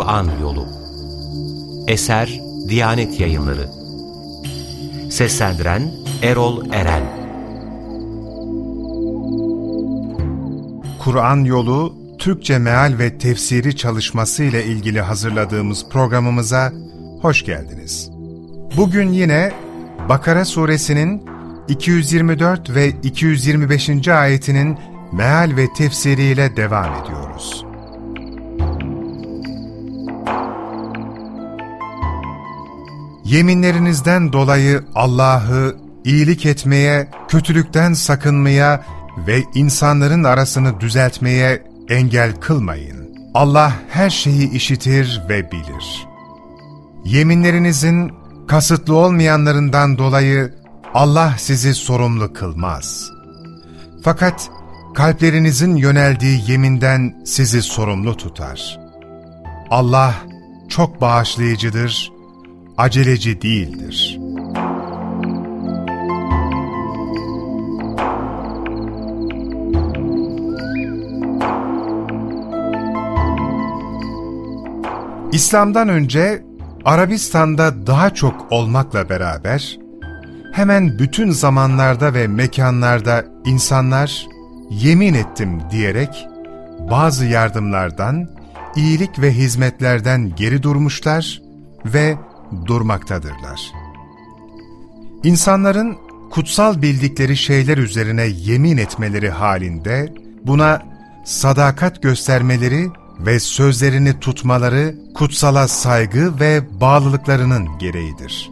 Kur'an Yolu Eser Diyanet Yayınları Seslendiren Erol Eren Kur'an Yolu Türkçe Meal ve Tefsiri çalışması ile ilgili hazırladığımız programımıza hoş geldiniz. Bugün yine Bakara suresinin 224 ve 225. ayetinin meal ve tefsiriyle devam ediyoruz. Yeminlerinizden dolayı Allah'ı iyilik etmeye, kötülükten sakınmaya ve insanların arasını düzeltmeye engel kılmayın. Allah her şeyi işitir ve bilir. Yeminlerinizin kasıtlı olmayanlarından dolayı Allah sizi sorumlu kılmaz. Fakat kalplerinizin yöneldiği yeminden sizi sorumlu tutar. Allah çok bağışlayıcıdır, aceleci değildir. İslam'dan önce Arabistan'da daha çok olmakla beraber, hemen bütün zamanlarda ve mekanlarda insanlar yemin ettim diyerek bazı yardımlardan, iyilik ve hizmetlerden geri durmuşlar ve durmaktadırlar. İnsanların kutsal bildikleri şeyler üzerine yemin etmeleri halinde buna sadakat göstermeleri ve sözlerini tutmaları kutsala saygı ve bağlılıklarının gereğidir.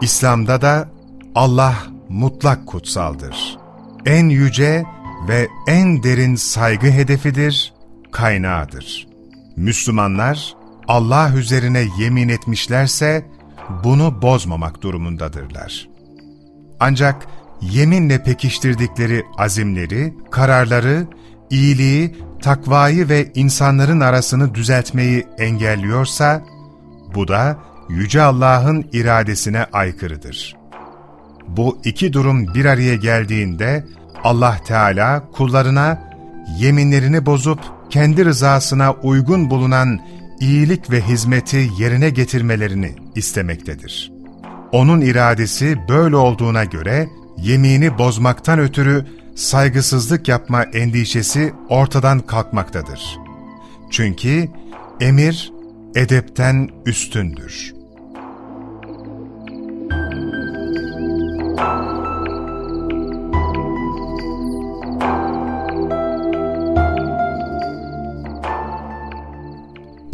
İslam'da da Allah mutlak kutsaldır. En yüce ve en derin saygı hedefidir, kaynağıdır. Müslümanlar Allah üzerine yemin etmişlerse bunu bozmamak durumundadırlar. Ancak yeminle pekiştirdikleri azimleri, kararları, iyiliği, takvayı ve insanların arasını düzeltmeyi engelliyorsa, bu da Yüce Allah'ın iradesine aykırıdır. Bu iki durum bir araya geldiğinde Allah Teala kullarına yeminlerini bozup kendi rızasına uygun bulunan iyilik ve hizmeti yerine getirmelerini istemektedir. Onun iradesi böyle olduğuna göre yemini bozmaktan ötürü saygısızlık yapma endişesi ortadan kalkmaktadır. Çünkü emir edepten üstündür.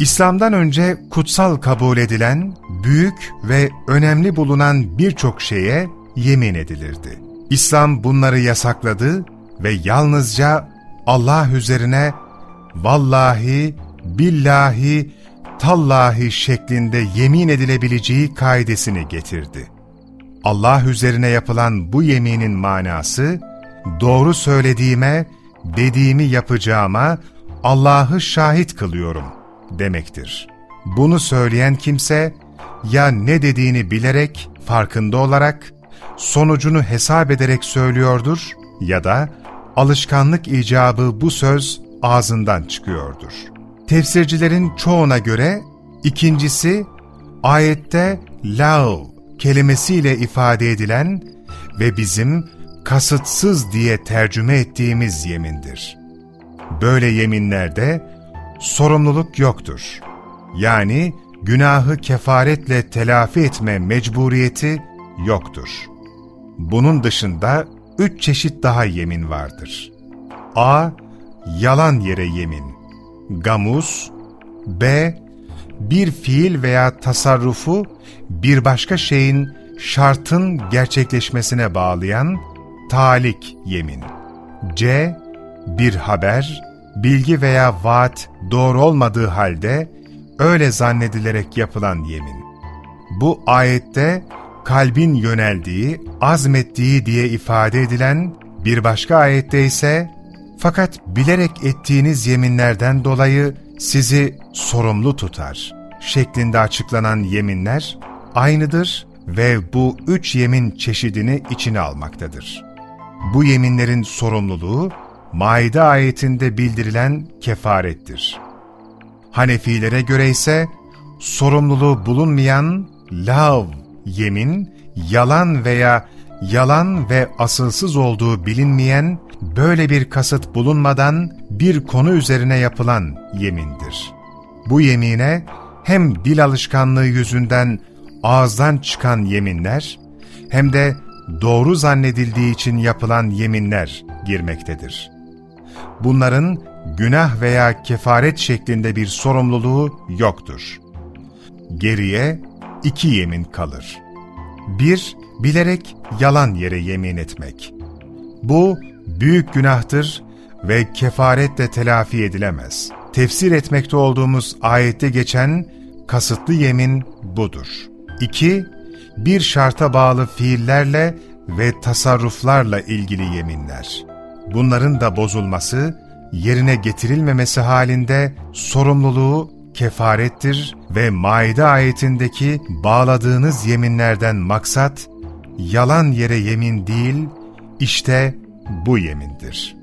İslam'dan önce kutsal kabul edilen, büyük ve önemli bulunan birçok şeye yemin edilirdi. İslam bunları yasakladı ve yalnızca Allah üzerine vallahi, billahi, tallahi şeklinde yemin edilebileceği kaidesini getirdi. Allah üzerine yapılan bu yeminin manası, doğru söylediğime, dediğimi yapacağıma Allah'ı şahit kılıyorum.'' Demektir. Bunu söyleyen kimse ya ne dediğini bilerek, farkında olarak, sonucunu hesap ederek söylüyordur ya da alışkanlık icabı bu söz ağzından çıkıyordur. Tefsircilerin çoğuna göre ikincisi ayette lav kelimesiyle ifade edilen ve bizim kasıtsız diye tercüme ettiğimiz yemindir. Böyle yeminlerde sorumluluk yoktur. Yani günahı kefaretle telafi etme mecburiyeti yoktur. Bunun dışında üç çeşit daha yemin vardır. A. Yalan yere yemin. Gamus. B. Bir fiil veya tasarrufu bir başka şeyin şartın gerçekleşmesine bağlayan talik yemin. C. Bir haber, bilgi veya vaat doğru olmadığı halde öyle zannedilerek yapılan yemin. Bu ayette kalbin yöneldiği, azmettiği diye ifade edilen bir başka ayette ise fakat bilerek ettiğiniz yeminlerden dolayı sizi sorumlu tutar şeklinde açıklanan yeminler aynıdır ve bu üç yemin çeşidini içine almaktadır. Bu yeminlerin sorumluluğu Maide ayetinde bildirilen kefarettir. Hanefilere göre ise sorumluluğu bulunmayan lav, yemin, yalan veya yalan ve asılsız olduğu bilinmeyen böyle bir kasıt bulunmadan bir konu üzerine yapılan yemindir. Bu yemine hem dil alışkanlığı yüzünden ağızdan çıkan yeminler hem de doğru zannedildiği için yapılan yeminler girmektedir. Bunların günah veya kefaret şeklinde bir sorumluluğu yoktur. Geriye iki yemin kalır. Bir, bilerek yalan yere yemin etmek. Bu büyük günahtır ve kefaretle telafi edilemez. Tefsir etmekte olduğumuz ayette geçen kasıtlı yemin budur. 2. Bir şarta bağlı fiillerle ve tasarruflarla ilgili yeminler. Bunların da bozulması, yerine getirilmemesi halinde sorumluluğu kefarettir ve Maide ayetindeki bağladığınız yeminlerden maksat, yalan yere yemin değil, işte bu yemindir.